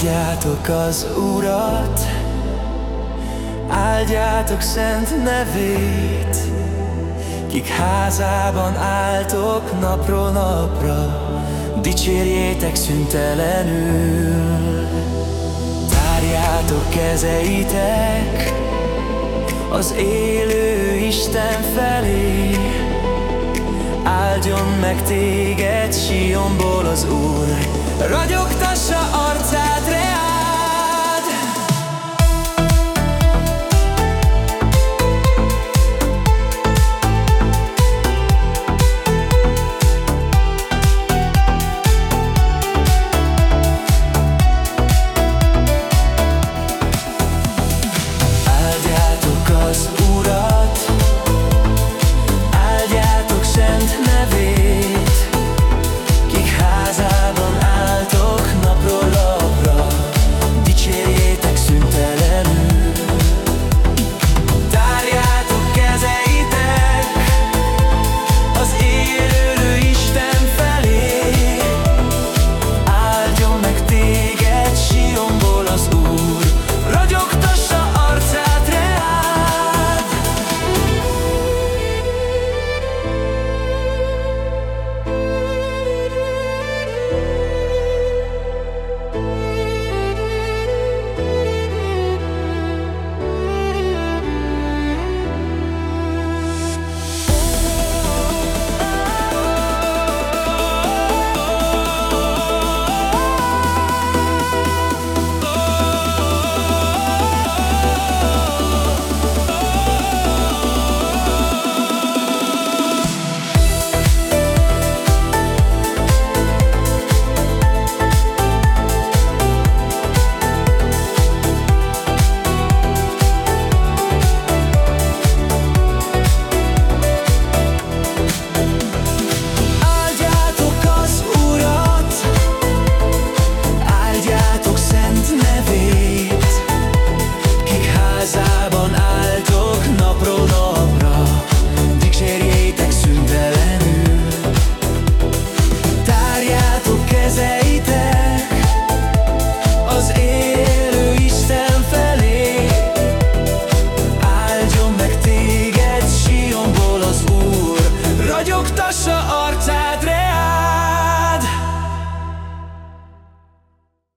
Áldjátok az Urat, áldjátok szent nevét, Kik házában álltok napról napra, Dicsérjétek szüntelenül. Tárjátok kezeitek az élő Isten felé, Áldjon meg téged Sionból az Úr, ragyogtassa a mutassa arcát rá